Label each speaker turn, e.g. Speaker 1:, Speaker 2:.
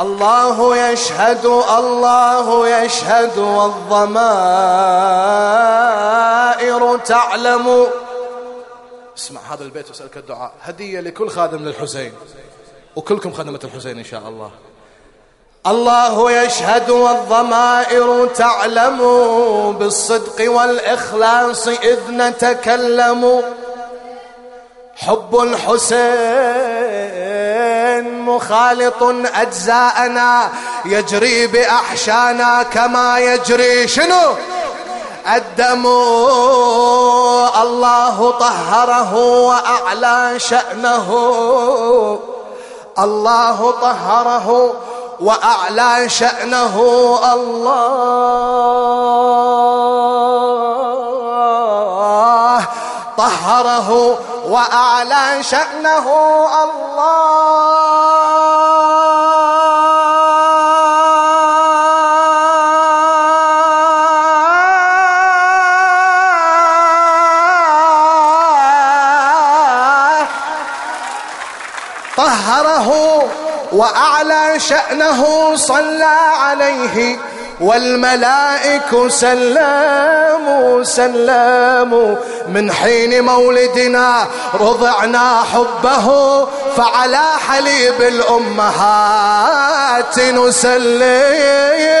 Speaker 1: الله يشهد الله يشهد والضمائر تعلم. اسمع هذا البيت واسألك الدعاء. هدية لكل خادم للحسين. وكلكم خدمة الحسين إن شاء الله. الله يشهد والضمائر تعلم بالصدق والإخلاص إذ نتكلم. حب الحسين مخالط أجزاءنا يجري بأحشانا كما يجري شنو؟ الدم. الله طهره وأعلى شأنه. الله طهره وأعلى شأنه. الله طهره وأعلى شأنه. الله طهره وأعلى شأنه صلى عليه والملائك سلموا سلموا من حين مولدنا رضعنا حبه فعلى حليب الأمهات نسلم